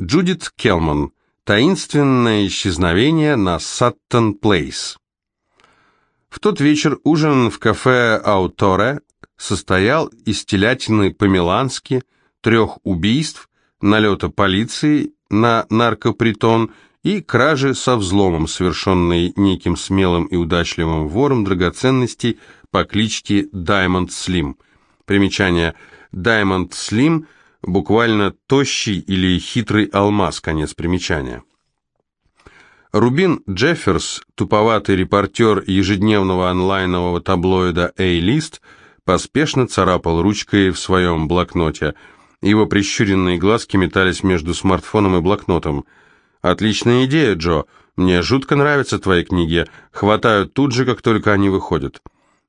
Джудит Келман. Таинственное исчезновение на Саттон Плейс. В тот вечер ужин в кафе «Ауторе» состоял из телятины по-милански, трех убийств, налета полиции на наркопритон и кражи со взломом, совершенной неким смелым и удачливым вором драгоценностей по кличке Даймонд Слим. Примечание Даймонд Слим буквально тощий или хитрый алмаз, конец примечания. Рубин Джефферс, туповатый репортер ежедневного онлайнового таблоида A-List, поспешно царапал ручкой в своем блокноте. Его прищуренные глазки метались между смартфоном и блокнотом. «Отличная идея, Джо. Мне жутко нравятся твои книги. Хватают тут же, как только они выходят».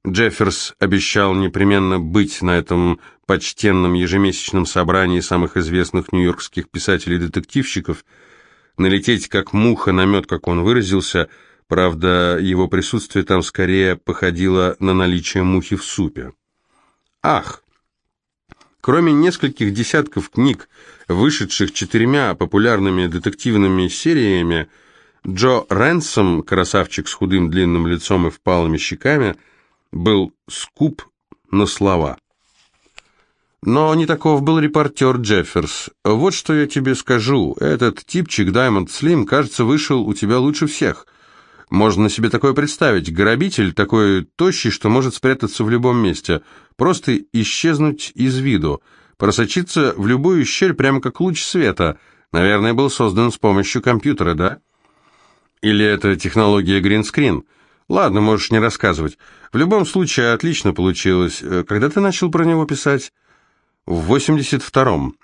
Джефферс обещал непременно быть на этом почтенном ежемесячном собрании самых известных нью-йоркских писателей-детективщиков – налететь как муха на мед, как он выразился, правда, его присутствие там скорее походило на наличие мухи в супе. Ах! Кроме нескольких десятков книг, вышедших четырьмя популярными детективными сериями, Джо Рэнсом, красавчик с худым длинным лицом и впалыми щеками, был скуп на слова. Но не таков был репортер Джефферс. Вот что я тебе скажу. Этот типчик Даймонд Слим, кажется, вышел у тебя лучше всех. Можно себе такое представить. Грабитель такой тощий, что может спрятаться в любом месте. Просто исчезнуть из виду. Просочиться в любую щель, прямо как луч света. Наверное, был создан с помощью компьютера, да? Или это технология гринскрин? Ладно, можешь не рассказывать. В любом случае, отлично получилось. Когда ты начал про него писать? В 82-м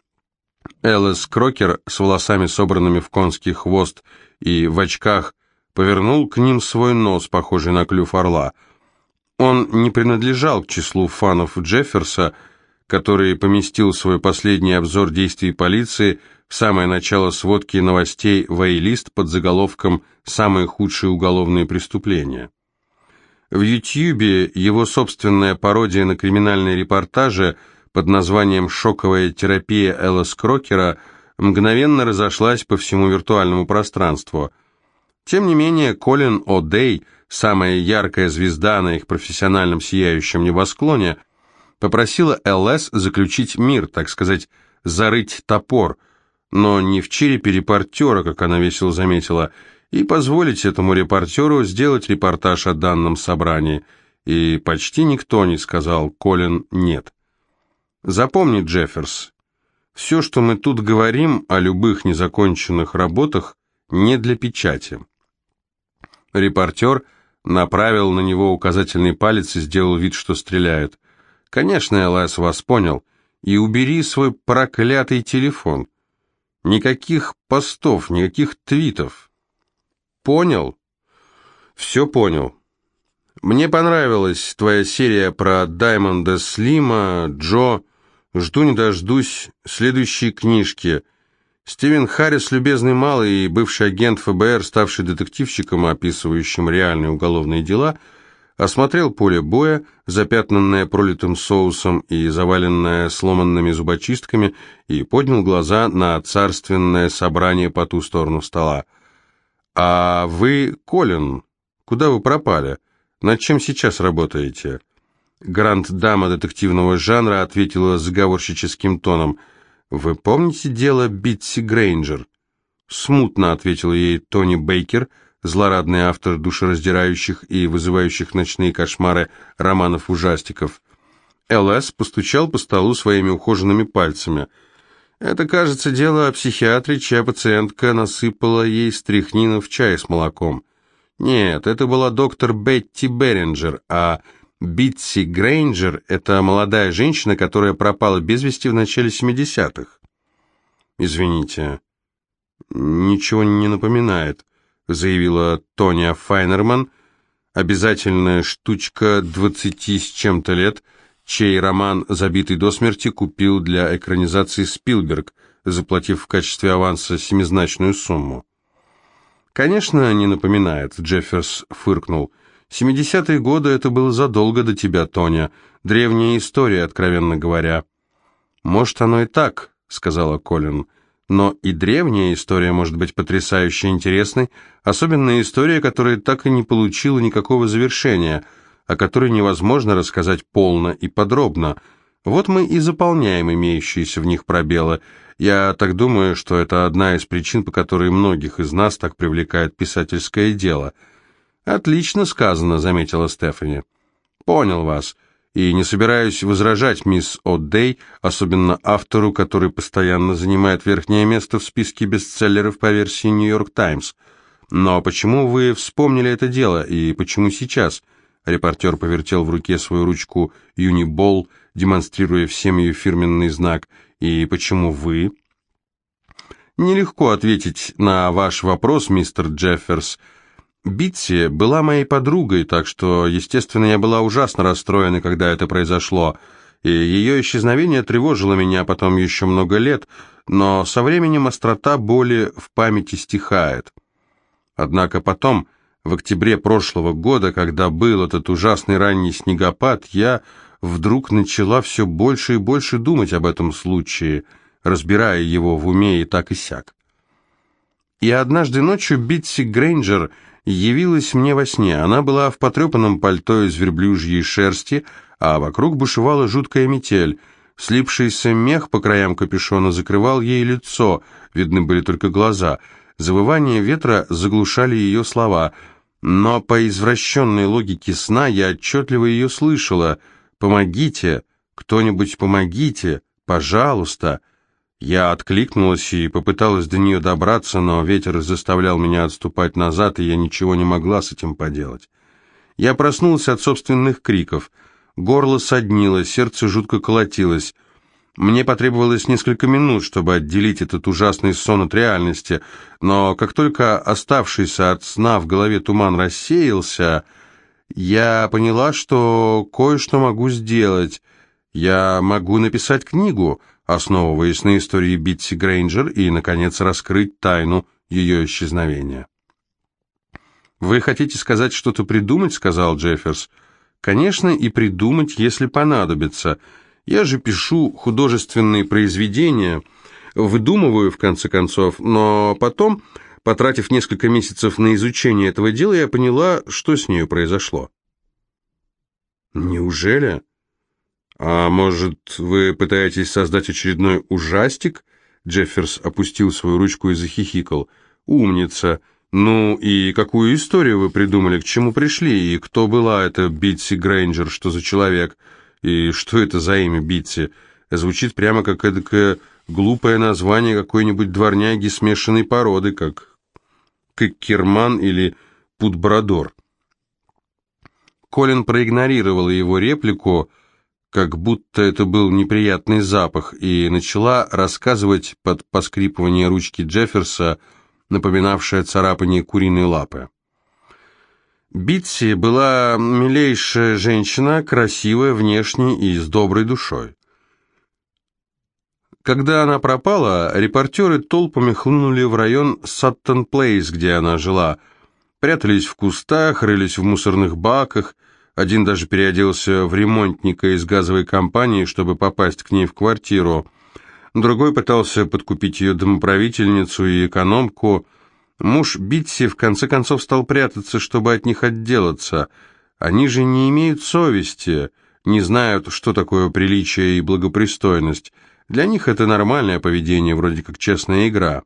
Элlis Крокер с волосами, собранными в конский хвост и в очках, повернул к ним свой нос, похожий на клюв орла. Он не принадлежал к числу фанов Джефферса, который поместил свой последний обзор действий полиции самое начало сводки новостей «Вейлист» под заголовком «Самые худшие уголовные преступления». В Ютьюбе его собственная пародия на криминальные репортажи – под названием «Шоковая терапия Эллас Крокера» мгновенно разошлась по всему виртуальному пространству. Тем не менее, Колин О'Дей, самая яркая звезда на их профессиональном сияющем небосклоне, попросила ЛС заключить мир, так сказать, зарыть топор, но не в черепе репортера, как она весело заметила, и позволить этому репортеру сделать репортаж о данном собрании. И почти никто не сказал Колин «нет». Запомни, Джефферс, все, что мы тут говорим о любых незаконченных работах, не для печати. Репортер направил на него указательный палец и сделал вид, что стреляет. Конечно, ЛС вас понял. И убери свой проклятый телефон. Никаких постов, никаких твитов. Понял? Все понял. Мне понравилась твоя серия про Даймонда Слима, Джо... Жду не дождусь следующей книжки. Стивен Харрис, любезный малый и бывший агент ФБР, ставший детективщиком, описывающим реальные уголовные дела, осмотрел поле боя, запятнанное пролитым соусом и заваленное сломанными зубочистками, и поднял глаза на царственное собрание по ту сторону стола. «А вы, Колин, куда вы пропали? Над чем сейчас работаете?» Гранд-дама детективного жанра ответила заговорщическим тоном. «Вы помните дело Битси Грейнджер?» «Смутно», — ответил ей Тони Бейкер, злорадный автор душераздирающих и вызывающих ночные кошмары романов-ужастиков. ЛС постучал по столу своими ухоженными пальцами. «Это, кажется, дело о психиатре, чья пациентка насыпала ей стряхнина в чай с молоком. Нет, это была доктор Бетти Беринджер, а Битси Грейнджер – это молодая женщина, которая пропала без вести в начале 70-х. «Извините, ничего не напоминает», – заявила Тоня Файнерман, обязательная штучка двадцати с чем-то лет, чей роман «Забитый до смерти» купил для экранизации Спилберг, заплатив в качестве аванса семизначную сумму. «Конечно, не напоминает», – Джефферс фыркнул – Семидесятые годы это было задолго до тебя, Тоня. Древняя история, откровенно говоря. Может, оно и так, сказала Колин. Но и древняя история может быть потрясающе интересной, особенно история, которая так и не получила никакого завершения, о которой невозможно рассказать полно и подробно. Вот мы и заполняем имеющиеся в них пробелы. Я так думаю, что это одна из причин, по которой многих из нас так привлекает писательское дело. «Отлично сказано», — заметила Стефани. «Понял вас и не собираюсь возражать мисс О'Дей, особенно автору, который постоянно занимает верхнее место в списке бестселлеров по версии «Нью-Йорк Таймс». Но почему вы вспомнили это дело, и почему сейчас?» Репортер повертел в руке свою ручку «Юнибол», демонстрируя всем ее фирменный знак. «И почему вы?» «Нелегко ответить на ваш вопрос, мистер Джефферс», Битси была моей подругой, так что, естественно, я была ужасно расстроена, когда это произошло, и ее исчезновение тревожило меня потом еще много лет, но со временем острота боли в памяти стихает. Однако потом, в октябре прошлого года, когда был этот ужасный ранний снегопад, я вдруг начала все больше и больше думать об этом случае, разбирая его в уме и так и сяк. И однажды ночью Битси Грейнджер явилась мне во сне. Она была в потрепанном пальто из верблюжьей шерсти, а вокруг бушевала жуткая метель. Слипшийся мех по краям капюшона закрывал ей лицо, видны были только глаза. Завывание ветра заглушали ее слова, но по извращенной логике сна я отчетливо ее слышала. «Помогите! Кто-нибудь помогите! Пожалуйста!» Я откликнулась и попыталась до нее добраться, но ветер заставлял меня отступать назад, и я ничего не могла с этим поделать. Я проснулась от собственных криков. Горло соднило, сердце жутко колотилось. Мне потребовалось несколько минут, чтобы отделить этот ужасный сон от реальности, но как только оставшийся от сна в голове туман рассеялся, я поняла, что кое-что могу сделать. Я могу написать книгу — основываясь на истории Битси Грейнджер и, наконец, раскрыть тайну ее исчезновения. «Вы хотите сказать, что-то придумать?» — сказал Джефферс. «Конечно, и придумать, если понадобится. Я же пишу художественные произведения, выдумываю, в конце концов, но потом, потратив несколько месяцев на изучение этого дела, я поняла, что с нею произошло». «Неужели?» «А может, вы пытаетесь создать очередной ужастик?» Джефферс опустил свою ручку и захихикал. «Умница! Ну и какую историю вы придумали, к чему пришли, и кто была эта Битси Грейнджер, что за человек, и что это за имя Битси? Звучит прямо как эдакое глупое название какой-нибудь дворняги смешанной породы, как Кеккерман или Путбрадор». Колин проигнорировал его реплику, — как будто это был неприятный запах, и начала рассказывать под поскрипывание ручки Джефферса, напоминавшее царапание куриной лапы. Битси была милейшая женщина, красивая внешне и с доброй душой. Когда она пропала, репортеры толпами хлынули в район Саттон-Плейс, где она жила, прятались в кустах, рылись в мусорных баках, один даже переоделся в ремонтника из газовой компании, чтобы попасть к ней в квартиру. Другой пытался подкупить ее домоправительницу и экономку. Муж Битси в конце концов стал прятаться, чтобы от них отделаться. Они же не имеют совести, не знают, что такое приличие и благопристойность. Для них это нормальное поведение, вроде как честная игра.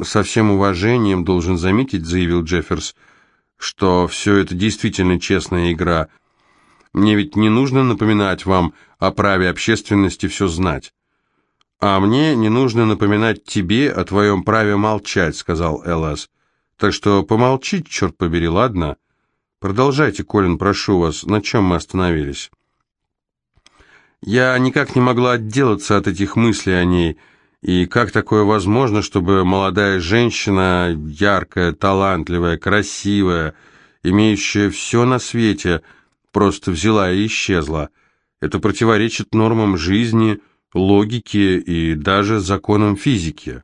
«Со всем уважением, должен заметить», — заявил Джефферс, — что все это действительно честная игра. Мне ведь не нужно напоминать вам о праве общественности все знать. А мне не нужно напоминать тебе о твоем праве молчать, сказал Элас. Так что помолчи, черт побери, ладно? Продолжайте, Колин, прошу вас, на чем мы остановились? Я никак не могла отделаться от этих мыслей о ней, — и как такое возможно, чтобы молодая женщина, яркая, талантливая, красивая, имеющая все на свете, просто взяла и исчезла? Это противоречит нормам жизни, логике и даже законам физики.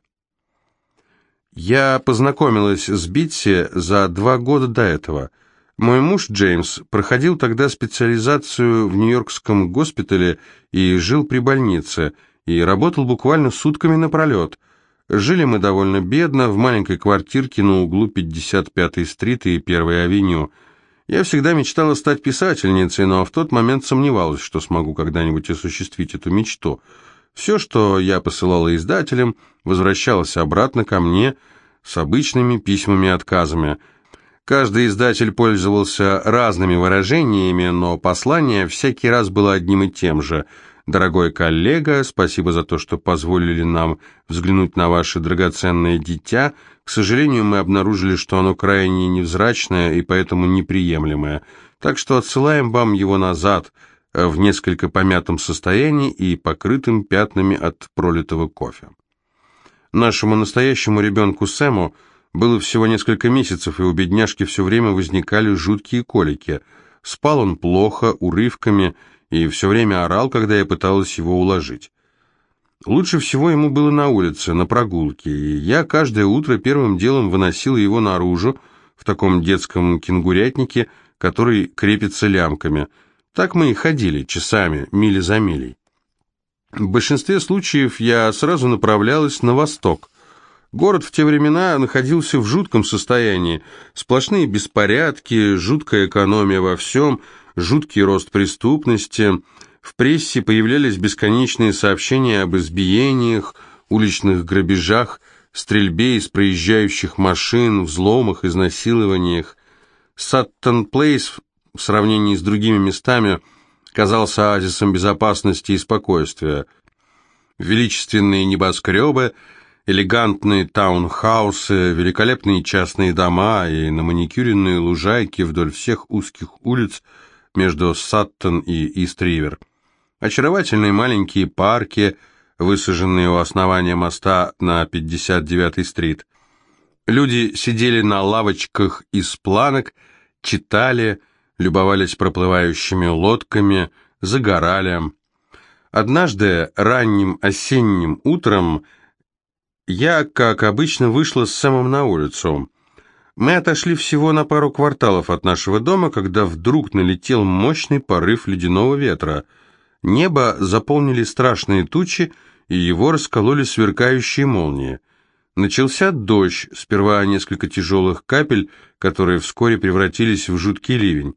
Я познакомилась с Битси за два года до этого. Мой муж Джеймс проходил тогда специализацию в Нью-Йоркском госпитале и жил при больнице – и работал буквально сутками напролет. Жили мы довольно бедно, в маленькой квартирке на углу 55-й стрит и 1-й авеню. Я всегда мечтала стать писательницей, но в тот момент сомневалась, что смогу когда-нибудь осуществить эту мечту. Все, что я посылала издателям, возвращалось обратно ко мне с обычными письмами-отказами. Каждый издатель пользовался разными выражениями, но послание всякий раз было одним и тем же – Дорогой коллега, спасибо за то, что позволили нам взглянуть на ваше драгоценное дитя. К сожалению, мы обнаружили, что оно крайне невзрачное и поэтому неприемлемое. Так что отсылаем вам его назад э, в несколько помятом состоянии и покрытым пятнами от пролитого кофе. Нашему настоящему ребенку Сэму было всего несколько месяцев, и у бедняжки все время возникали жуткие колики. Спал он плохо, урывками, и все время орал, когда я пыталась его уложить. Лучше всего ему было на улице, на прогулке, и я каждое утро первым делом выносила его наружу, в таком детском кенгурятнике, который крепится лямками. Так мы и ходили часами, мили за милей. В большинстве случаев я сразу направлялась на восток. Город в те времена находился в жутком состоянии. Сплошные беспорядки, жуткая экономия во всем – жуткий рост преступности, в прессе появлялись бесконечные сообщения об избиениях, уличных грабежах, стрельбе из проезжающих машин, взломах, изнасилованиях. Саттон-Плейс в сравнении с другими местами казался оазисом безопасности и спокойствия. Величественные небоскребы, элегантные таунхаусы, великолепные частные дома и на маникюренные лужайки вдоль всех узких улиц – между Саттон и Ист-Ривер. Очаровательные маленькие парки, высаженные у основания моста на 59-й стрит. Люди сидели на лавочках из планок, читали, любовались проплывающими лодками, загорали. Однажды ранним осенним утром я, как обычно, вышла с Сэмом на улицу. Мы отошли всего на пару кварталов от нашего дома, когда вдруг налетел мощный порыв ледяного ветра. Небо заполнили страшные тучи, и его раскололи сверкающие молнии. Начался дождь, сперва несколько тяжелых капель, которые вскоре превратились в жуткий ливень.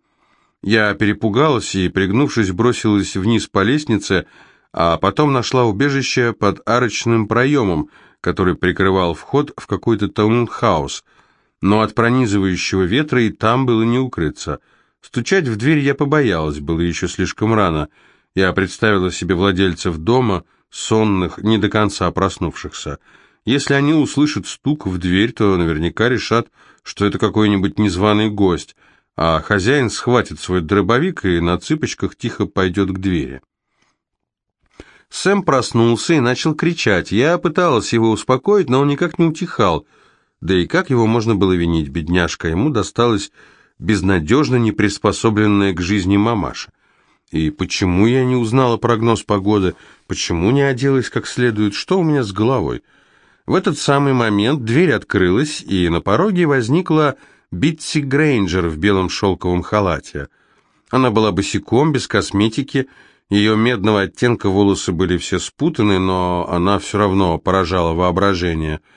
Я перепугалась и, пригнувшись, бросилась вниз по лестнице, а потом нашла убежище под арочным проемом, который прикрывал вход в какой-то таунхаус – но от пронизывающего ветра и там было не укрыться. Стучать в дверь я побоялась, было еще слишком рано. Я представила себе владельцев дома, сонных, не до конца проснувшихся. Если они услышат стук в дверь, то наверняка решат, что это какой-нибудь незваный гость, а хозяин схватит свой дробовик и на цыпочках тихо пойдет к двери. Сэм проснулся и начал кричать. Я пыталась его успокоить, но он никак не утихал – да и как его можно было винить, бедняжка? Ему досталась безнадежно неприспособленная к жизни мамаша. И почему я не узнала прогноз погоды? Почему не оделась как следует? Что у меня с головой? В этот самый момент дверь открылась, и на пороге возникла Битси Грейнджер в белом шелковом халате. Она была босиком, без косметики, ее медного оттенка волосы были все спутаны, но она все равно поражала воображение –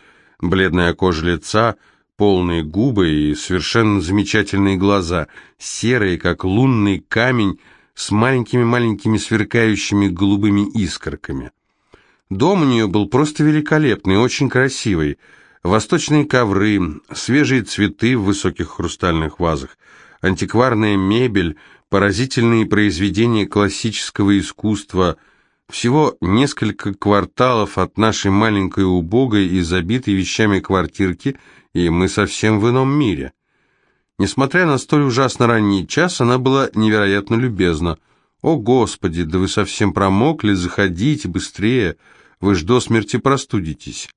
бледная кожа лица, полные губы и совершенно замечательные глаза, серые, как лунный камень, с маленькими-маленькими сверкающими голубыми искорками. Дом у нее был просто великолепный, очень красивый. Восточные ковры, свежие цветы в высоких хрустальных вазах, антикварная мебель, поразительные произведения классического искусства – всего несколько кварталов от нашей маленькой убогой и забитой вещами квартирки, и мы совсем в ином мире. Несмотря на столь ужасно ранний час, она была невероятно любезна. «О, Господи, да вы совсем промокли, заходите быстрее, вы ж до смерти простудитесь».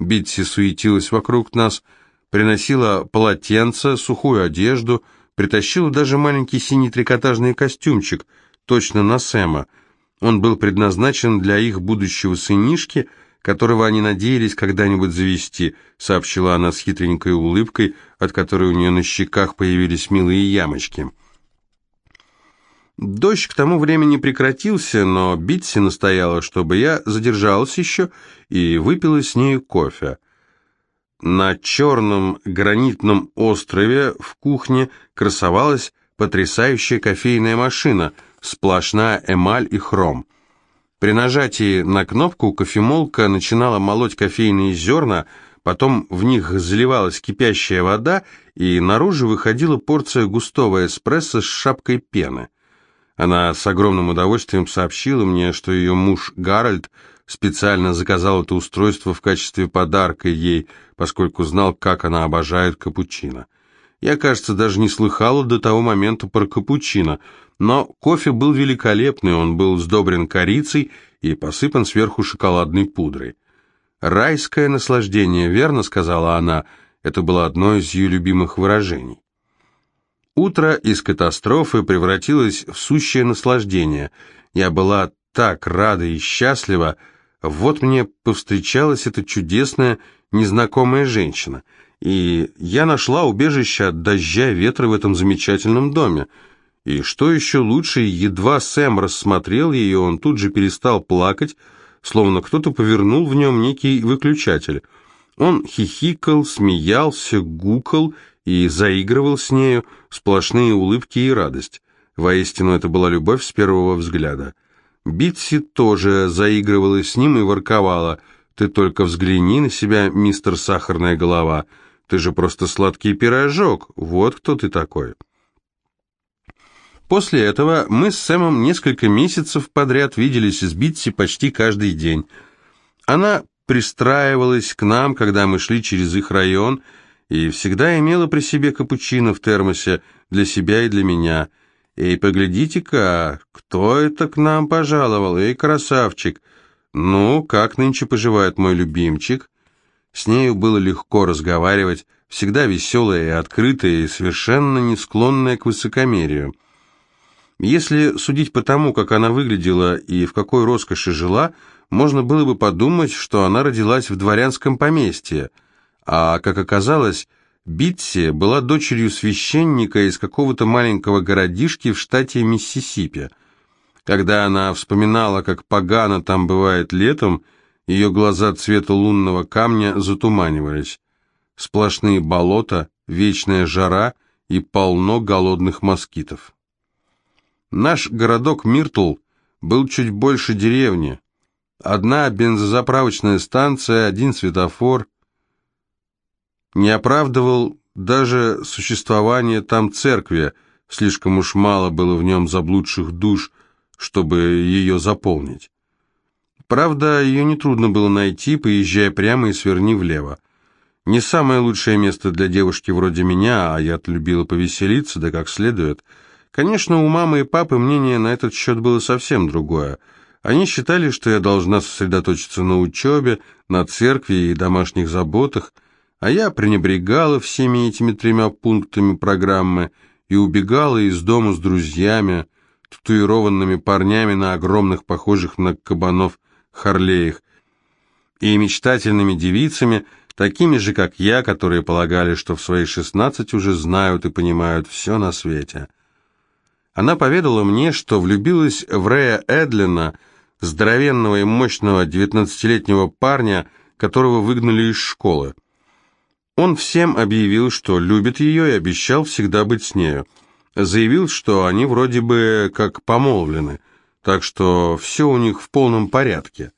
Битси суетилась вокруг нас, приносила полотенце, сухую одежду, притащила даже маленький синий трикотажный костюмчик, точно на Сэма – он был предназначен для их будущего сынишки, которого они надеялись когда-нибудь завести, сообщила она с хитренькой улыбкой, от которой у нее на щеках появились милые ямочки. Дождь к тому времени прекратился, но Битси настояла, чтобы я задержался еще и выпила с нею кофе. На черном гранитном острове в кухне красовалась потрясающая кофейная машина, сплошная эмаль и хром. При нажатии на кнопку кофемолка начинала молоть кофейные зерна, потом в них заливалась кипящая вода, и наружу выходила порция густого эспрессо с шапкой пены. Она с огромным удовольствием сообщила мне, что ее муж Гарольд специально заказал это устройство в качестве подарка ей, поскольку знал, как она обожает капучино. Я, кажется, даже не слыхала до того момента про капучино, но кофе был великолепный, он был сдобрен корицей и посыпан сверху шоколадной пудрой. «Райское наслаждение, верно?» — сказала она. Это было одно из ее любимых выражений. Утро из катастрофы превратилось в сущее наслаждение. Я была так рада и счастлива. Вот мне повстречалась эта чудесная, незнакомая женщина. И я нашла убежище от дождя и ветра в этом замечательном доме. И что еще лучше, едва Сэм рассмотрел ее, он тут же перестал плакать, словно кто-то повернул в нем некий выключатель. Он хихикал, смеялся, гукал и заигрывал с нею, сплошные улыбки и радость. Воистину, это была любовь с первого взгляда. Битси тоже заигрывала с ним и ворковала. «Ты только взгляни на себя, мистер Сахарная голова. Ты же просто сладкий пирожок. Вот кто ты такой». После этого мы с Сэмом несколько месяцев подряд виделись с Битси почти каждый день. Она пристраивалась к нам, когда мы шли через их район, и всегда имела при себе капучино в термосе для себя и для меня. «Эй, поглядите-ка, кто это к нам пожаловал? Эй, красавчик! Ну, как нынче поживает мой любимчик?» С нею было легко разговаривать, всегда веселая и открытая, и совершенно не склонная к высокомерию. Если судить по тому, как она выглядела и в какой роскоши жила, можно было бы подумать, что она родилась в дворянском поместье – а, как оказалось, Битси была дочерью священника из какого-то маленького городишки в штате Миссисипи. Когда она вспоминала, как погано там бывает летом, ее глаза цвета лунного камня затуманивались. Сплошные болота, вечная жара и полно голодных москитов. Наш городок Миртл был чуть больше деревни. Одна бензозаправочная станция, один светофор, не оправдывал даже существование там церкви, слишком уж мало было в нем заблудших душ, чтобы ее заполнить. Правда, ее нетрудно было найти, поезжая прямо и сверни влево. Не самое лучшее место для девушки вроде меня, а я-то любила повеселиться, да как следует. Конечно, у мамы и папы мнение на этот счет было совсем другое. Они считали, что я должна сосредоточиться на учебе, на церкви и домашних заботах, а я пренебрегала всеми этими тремя пунктами программы и убегала из дома с друзьями, татуированными парнями на огромных, похожих на кабанов, харлеях, и мечтательными девицами, такими же, как я, которые полагали, что в свои шестнадцать уже знают и понимают все на свете. Она поведала мне, что влюбилась в Рея Эдлина, здоровенного и мощного девятнадцатилетнего парня, которого выгнали из школы. Он всем объявил, что любит ее и обещал всегда быть с нею. Заявил, что они вроде бы как помолвлены, так что все у них в полном порядке.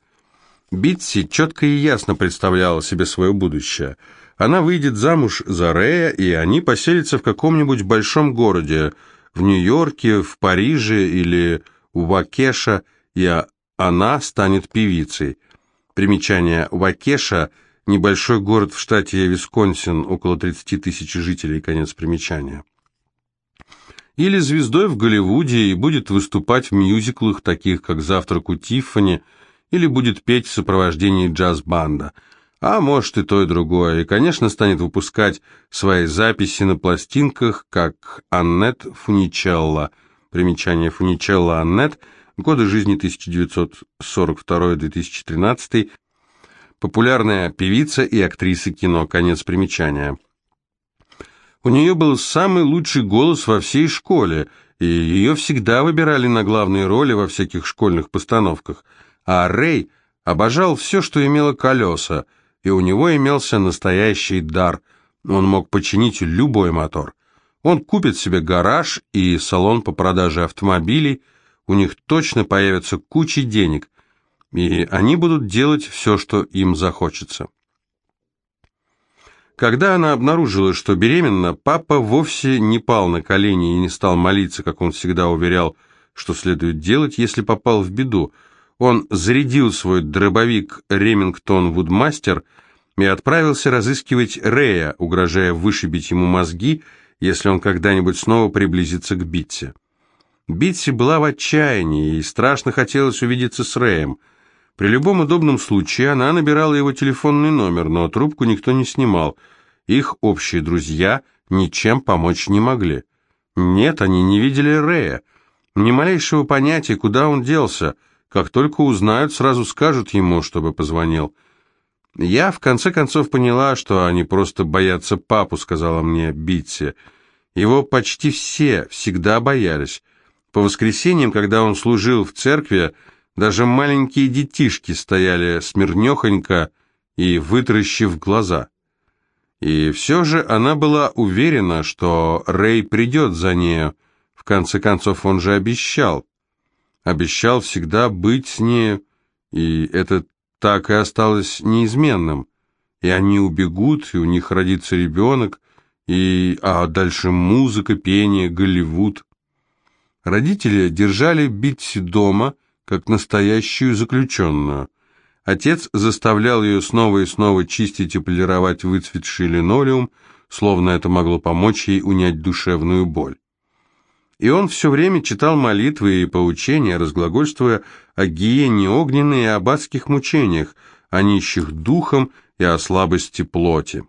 Битси четко и ясно представляла себе свое будущее. Она выйдет замуж за Рея, и они поселятся в каком-нибудь большом городе, в Нью-Йорке, в Париже или у Вакеша, и она станет певицей. Примечание Вакеша – Небольшой город в штате Висконсин, около 30 тысяч жителей, конец примечания. Или звездой в Голливуде и будет выступать в мюзиклах, таких как «Завтрак у Тиффани», или будет петь в сопровождении джаз-банда. А может и то, и другое. И, конечно, станет выпускать свои записи на пластинках, как Аннет Фуничелла. Примечание Фуничелла Аннет, годы жизни 1942-2013, популярная певица и актриса кино, конец примечания. У нее был самый лучший голос во всей школе, и ее всегда выбирали на главные роли во всяких школьных постановках, а Рэй обожал все, что имело колеса, и у него имелся настоящий дар, он мог починить любой мотор. Он купит себе гараж и салон по продаже автомобилей, у них точно появится куча денег, и они будут делать все, что им захочется. Когда она обнаружила, что беременна, папа вовсе не пал на колени и не стал молиться, как он всегда уверял, что следует делать, если попал в беду. Он зарядил свой дробовик «Ремингтон Вудмастер» и отправился разыскивать Рея, угрожая вышибить ему мозги, если он когда-нибудь снова приблизится к Битси. Битси была в отчаянии и страшно хотелось увидеться с Рэем. При любом удобном случае она набирала его телефонный номер, но трубку никто не снимал. Их общие друзья ничем помочь не могли. Нет, они не видели Рэя. Ни малейшего понятия, куда он делся. Как только узнают, сразу скажут ему, чтобы позвонил. «Я в конце концов поняла, что они просто боятся папу», — сказала мне Битси. «Его почти все всегда боялись. По воскресеньям, когда он служил в церкви, даже маленькие детишки стояли смирнехонько и вытаращив глаза. И все же она была уверена, что Рэй придет за нею. В конце концов, он же обещал. Обещал всегда быть с нею, и это так и осталось неизменным. И они убегут, и у них родится ребенок, и... а дальше музыка, пение, Голливуд. Родители держали Битси дома, как настоящую заключенную. Отец заставлял ее снова и снова чистить и полировать выцветший линолеум, словно это могло помочь ей унять душевную боль. И он все время читал молитвы и поучения, разглагольствуя о гиене огненной и об адских мучениях, о нищих духом и о слабости плоти.